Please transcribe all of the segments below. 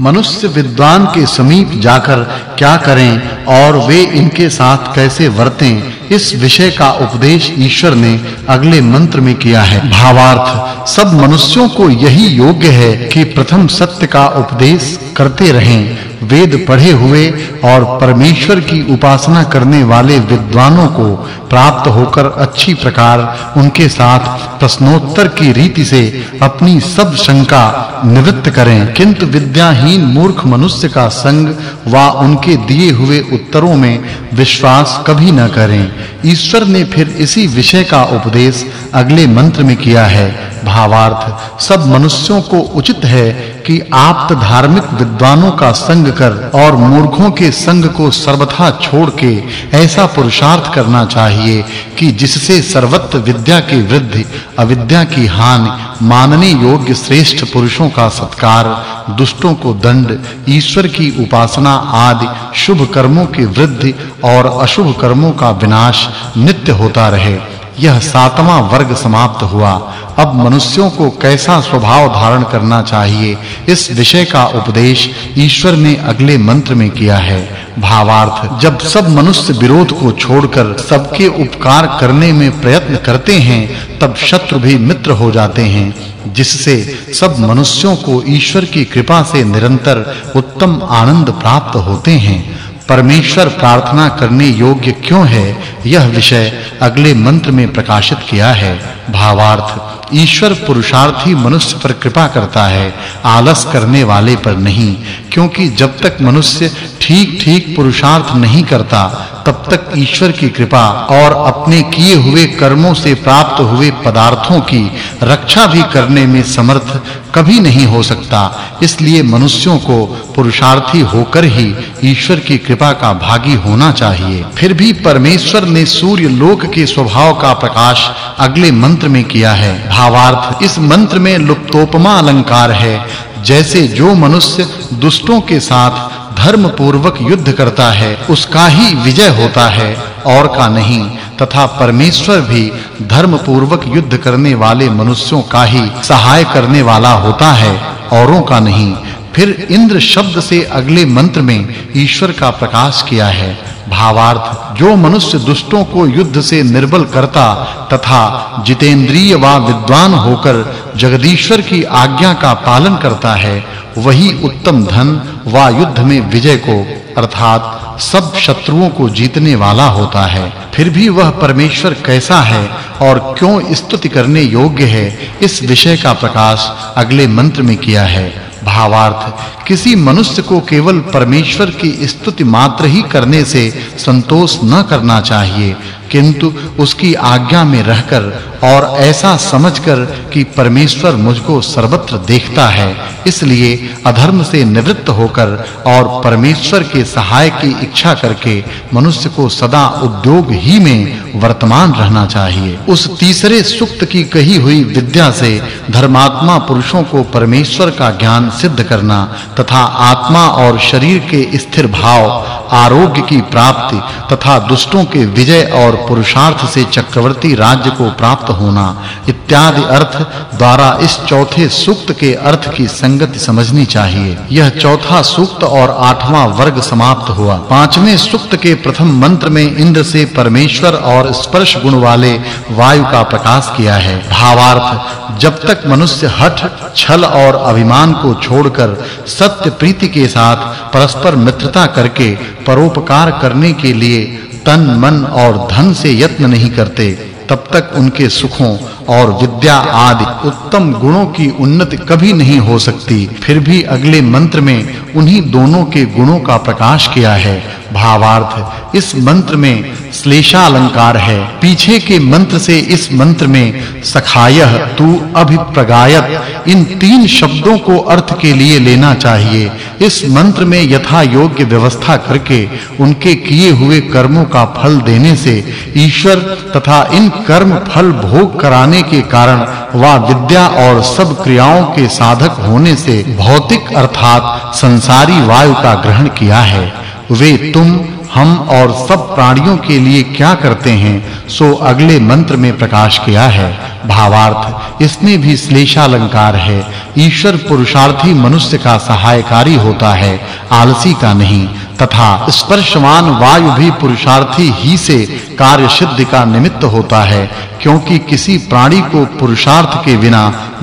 मनुष्य विद्वान के समीप जाकर क्या करें और वे इनके साथ कैसे वर्तें, इस विषय का उपदेश ईश्वर ने अगले मंत्र में किया है। भावार्थ, सब मनुष्यों को यही योग्य है कि प्रथम सत्य का उपदेश करते रहें। वेद पढ़े हुए और परमेश्वर की उपासना करने वाले विद्वानों को प्राप्त होकर अच्छी प्रकार उनके साथ प्रश्नोत्तर की रीति से अपनी सब शंका निवृत्त करें। किंतु विद्याहीन मूर्ख मनुष्य का संग व उनके दिए हुए उत्तरों में विश्वास कभी न करें। ईश्वर ने फिर इसी विषय का उपदेश अगले मंत्र में किया है। भावार्थ, सब मनुष्यों को उचित है कि आप धार्मिक विद्वानों का संग कर और मूर्खों के संग को सर्वथा छोड़ के ऐसा पुरुषार्थ करना चाहिए कि जिससे सर्वत्र विद्या की वृद्धि, अविद्या की हानि मानने योग्य श्रेष्ठ पुरुषों का सत्कार, दुष्टों को दंड, ईश्वर की उपासना आदि शुभ कर्मों की वृद्धि और अशुभ कर्मों का विनाश नित्य होता रहे। यह सातवां वर्ग समाप्त हुआ। अब मनुष्यों को कैसा स्वभाव धारण करना चाहिए, इस विषय का उपदेश ईश्वर ने अगले मंत्र में किया है। भावार्थ, जब सब मनुष्य विरोध को छोड़कर सबके उपकार करने में प्रयत्न करते हैं, तब शत्रु भी मित्र हो जाते हैं, जिससे सब मनुष्यों को ईश्वर की कृपा से निरंतर उत्तम आनंद प्राप्त होते हैं। परमेश्वर प्रार्थना करने योग्य क्यों है? यह विषय अगले मंत्र में प्रकाशित किया है। भावार्थ। ईश्वर पुरुषार्थी मनुष्य पर कृपा करता है, आलस करने वाले पर नहीं, क्योंकि जब तक मनुष्य ठीक-ठीक पुरुषार्थ नहीं करता, तब तक ईश्वर की कृपा और अपने किए हुए कर्मों से प्राप्त हुए पदार्थों की रक्षा भी करने में समर्थ कभी नहीं हो सकता। इसलिए मनुष्यों को पुरुषार्थी होकर ही ईश्वर की कृपा का भागी होना चाहिए। फिर भी परमेश्वर ने सूर्य लोक के स्वभाव का प्रकाश अगले मंत्र में किया है। भावार्थ इस मंत्र में लुप्तोपमा अलंकार है, जैसे जो मनुष्य दुष्टों के साथ धर्म पूर्वक युद्ध करता है, उसका ही विजय होता है, और का नहीं, तथा परमेश्वर भी धर्म पूर्वक युद्ध करने वाले मनुष्यों का ही सहाय करने वाला होता है, औरों का नहीं। फिर इंद्र शब्द से अगले मंत्र में ईश्वर का प्रकाश किया है भावार्थ, जो मनुष्य दुष्टों को युद्ध से निर्बल करता तथा जितेंद्रिय व विद्वान होकर जगदीश्वर की आज्ञा का पालन करता है, वही उत्तम धन व युद्ध में विजय को, अर्थात सब शत्रुओं को जीतने वाला होता है। फिर भी वह परमेश्वर कैसा है और क्यों स्तुति करने योग्य है, इस विषय का प्रकाश अगले मंत्र में किया है। भावार्थ। किसी मनुष्य को केवल परमेश्वर की स्तुति मात्र ही करने से संतोष न करना चाहिए। किंतु उसकी आज्ञा में रहकर और ऐसा समझकर कि परमेश्वर मुझको सर्वत्र देखता है, इसलिए अधर्म से निवृत्त होकर और परमेश्वर के सहाय की इच्छा करके मनुष्य को सदा उद्योग ही में वर्तमान रहना चाहिए। उस तीसरे सुक्त की कही हुई विद्या से धर्मात्मा पुरुषों को परमेश्वर का ज्ञान सिद्ध करना तथा आत्मा और शरीर के स्थिर भाव, आरोग्य की प्राप्ति तथा दुष्टों के विजय और पुरुषार्थ से चक्रवर्ती राज्य को प्राप्त होना इत्यादि अर्थ द्वारा इस चौथे सूक्त के अर्थ की संगति समझनी चाहिए। यह चौथा सूक्त और आठवां वर्ग समाप्त हुआ। पाँचवें सूक्त के प्रथम मंत्र में इंद्र से परमेश्वर और स्पर्श गुण वाले वायु का प्रकाश किया है। भावार्थ, जब तक मनुष्य हठ, छल और अभिमान को छोड़कर सत्य प्रीति के साथ परस्पर मित्रता करके परोपकार करने के लिए तन, मन और धन से यत्न नहीं करते, तब तक उनके सुखों और विद्या आदि उत्तम गुणों की उन्नति कभी नहीं हो सकती। फिर भी अगले मंत्र में उन्हीं दोनों के गुणों का प्रकाश किया है। भावार्थ। इस मंत्र में श्लेषा अलंकार है। पीछे के मंत्र से इस मंत्र में सखायः तू अभिप्रगायत। इन तीन शब्दों को अर्थ के लिए लेना चाहिए। इस मंत्र में यथा योग्य व्यवस्था करके उनके किए हुए कर्मों का फल देने से ईश्वर तथा इन कर्म फल भोग कराने के कारण वा विद्या और सब क्रियाओं के साधक होने से भौतिक अर्थात संसारी वायु का ग्रहण किया है। वे तुम, हम और सब प्राणियों के लिए क्या करते हैं, सो अगले मंत्र में प्रकाश किया है। भावार्थ, इसमें भी श्लेषालंकार है। ईश्वर पुरुषार्थी मनुष्य का सहायकारी होता है, आलसी का नहीं। तथा स्पर्शवान वायु भी पुरुषार्थी ही से कार्य सिद्धि का निमित्त होता है, क्योंकि किसी प्राणी को पुरुषार्थ के बिना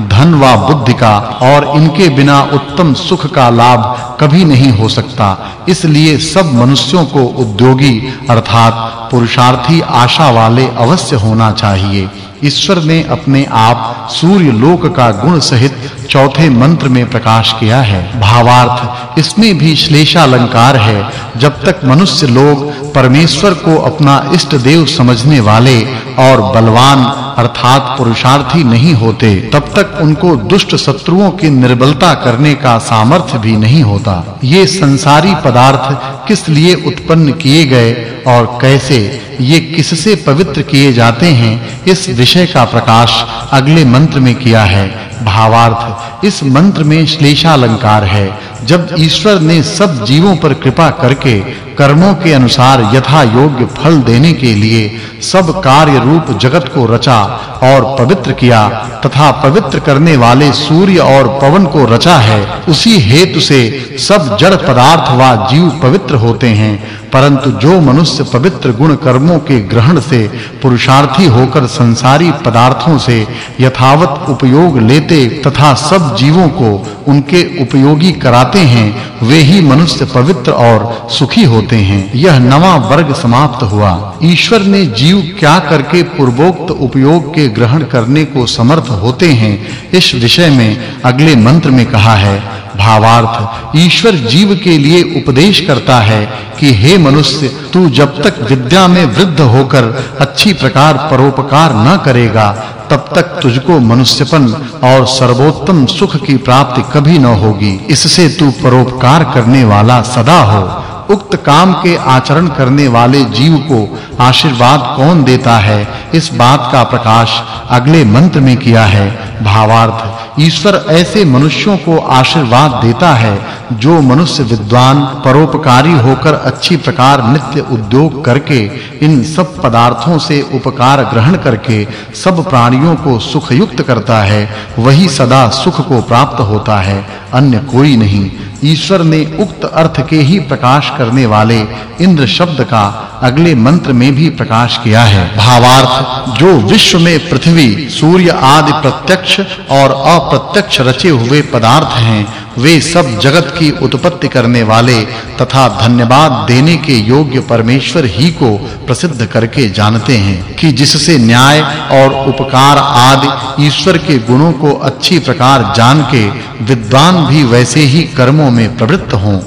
धन व बुद्धि का और इनके बिना उत्तम सुख का लाभ कभी नहीं हो सकता। इसलिए सब मनुष्यों को उद्योगी अर्थात पुरुषार्थी आशा वाले अवश्य होना चाहिए। ईश्वर ने अपने आप सूर्य लोक का गुण सहित चौथे मंत्र में प्रकाश किया है। भावार्थ, इसमें भी श्लेषालंकार है। जब तक मनुष्य लोग परमेश्वर को अपना इष्ट देव समझने वाले और बलवान, अर्थात पुरुषार्थी नहीं होते, तब तक उनको दुष्ट शत्रुओं की निर्बलता करने का सामर्थ्य भी नहीं होता। ये संसारी पदार्थ किस लिए उत्पन्न किए गए और कैसे ये किससे पवित्र किए जाते हैं, इस विषय का प्रकाश अगले मंत्र में किया है। भावार्थ, इस मंत्र में श्लेषालंकार है। जब ईश्वर ने सब जीवों पर कृपा करके कर्मों के अनुसार यथा योग्य फल देने के लिए सब कार्य रूप जगत को रचा और पवित्र किया तथा पवित्र करने वाले सूर्य और पवन को रचा है। उसी हेतु से सब जड़ पदार्थ व जीव पवित्र होते हैं, परंतु जो मनुष्य पवित्र गुण कर्मों के ग्रहण से पुरुषार्थी होकर संसारी पदार्थों से यथावत उपयोग लेते तथा सब जीवों को उनके उपयोगी कराते हैं वे ही मनुष्य पवित्र और सुखी होते हैं। यह नवा वर्ग समाप्त हुआ। ईश्वर ने जीव क्या करके पूर्वोक्त उपयोग के ग्रहण करने को समर्थ होते हैं, इस विषय में अगले मंत्र में कहा है भावार्थ ईश्वर जीव के लिए उपदेश करता है कि हे मनुष्य, तू जब तक विद्या में वृद्ध होकर अच्छी प्रकार परोपकार न करेगा, तब तक तुझको मनुष्यपन और सर्वोत्तम सुख की प्राप्ति कभी न होगी। इससे तू परोपकार करने वाला सदा हो। उक्त काम के आचरण करने वाले जीव को आशीर्वाद कौन देता है? इस बात का प्रकाश अगले मंत्र में किया है। भावार्थ, ईश्वर ऐसे मनुष्यों को आशीर्वाद देता है, जो मनुष्य विद्वान, परोपकारी होकर अच्छी प्रकार नित्य उद्योग करके, इन सब पदार्थों से उपकार ग्रहण करके सब प्राणियों को सुख युक्त करता है, वही सदा सुख को प्राप्त होता है। अन्य कोई नहीं। ईश्वर ने उक्त अर्थ के ही प्रकाश करने वाले इंद्र शब्द का अगले मंत्र में भी प्रकाश किया है। भावार्थ, जो विश्व में पृथ्वी, सूर्य आदि प्रत्यक्ष और अप्रत्यक्ष रचे हुए पदार्थ हैं, वे सब जगत की उत्पत्ति करने वाले तथा धन्यवाद देने के योग्य परमेश्वर ही को प्रसिद्ध करके जानते हैं कि जिससे न्याय और उपकार आदि ईश्वर के गुणों को अच्छी प्रकार जान के विद्वान भी वैसे ही कर्मों में प्रवृत्त हों।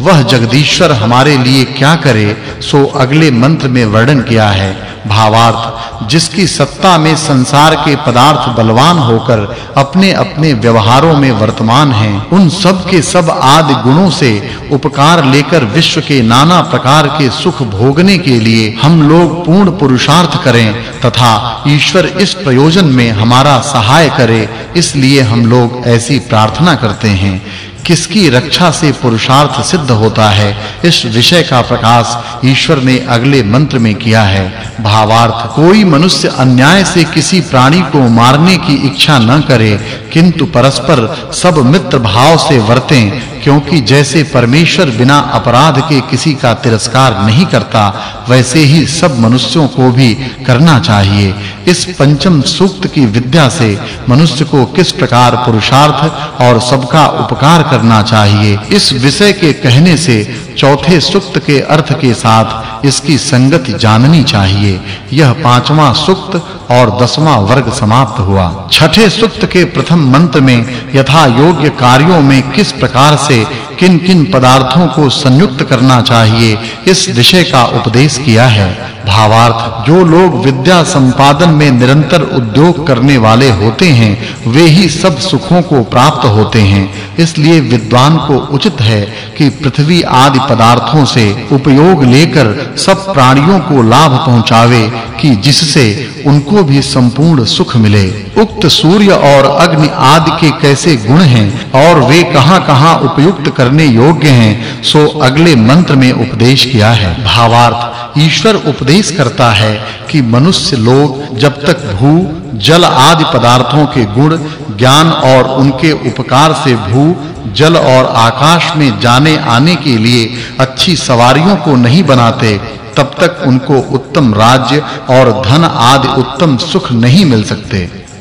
वह जगदीश्वर हमारे लिए क्या करे, सो अगले मंत्र में वर्णन किया है। भावार्थ, जिसकी सत्ता में संसार के पदार्थ बलवान होकर अपने-अपने व्यवहारों में वर्तमान हैं, उन सब के सब आदि गुणों से उपकार लेकर विश्व के नाना प्रकार के सुख भोगने के लिए हम लोग पूर्ण पुरुषार्थ करें, तथा ईश्वर इस प्रयोजन में हमारा सहाय करे, इसलिए हम लोग ऐसी प्रार्थना करते हैं। किसकी रक्षा से पुरुषार्थ सिद्ध होता है, इस विषय का प्रकाश ईश्वर ने अगले मंत्र में किया है। भावार्थ। कोई मनुष्य अन्याय से किसी प्राणी को मारने की इच्छा न करे, किंतु परस्पर सब मित्र भाव से वर्तें, क्योंकि जैसे परमेश्वर बिना अपराध के किसी का तिरस्कार नहीं करता, वैसे ही सब मनुष्यों को भी करना चाहिए। इस पंचम सूक्त की विद्या से मनुष्य को किस प्रकार पुरुषार्थ और सबका उपकार करना चाहिए? इस विषय के कहने से चौथे सूक्त के अर्थ के साथ इसकी संगति जाननी चाहिए। यह पांचवा सूक्त और दसवां वर्ग समाप्त हुआ। छठे सुक्त के प्रथम मंत्र में यथा योग्य कार्यों में किस प्रकार से किन-किन पदार्थों को संयुक्त करना चाहिए, इस विषय का उपदेश किया है। भावार्थ, जो लोग विद्या संपादन में निरंतर उद्योग करने वाले होते हैं, वे ही सब सुखों को प्राप्त होते हैं। इसलिए विद्वान को उचित है कि पृथ्वी आदि पदार्थों से उपयोग लेकर सब प्राणियों को लाभ पहुंचावे कि जिससे उनको भी संपूर्ण सुख मिले। उक्त सूर्य और अग्नि आदि के कैसे गुण हैं और वे कहां-कहां उपयुक्त करने योग्य हैं, सो अगले मंत्र में उपदेश किया है। भावार्थ, ईश्वर उपदेश करता है कि मनुष्य लोग जब तक भू, जल आदि पदार्थों के गुण, ज्ञान और उनके उपकार से भू जल और आकाश में जाने आने के लिए अच्छी सवारियों को नहीं बनाते, तब तक उनको उत्तम राज्य और धन आदि उत्तम सुख नहीं मिल सकते।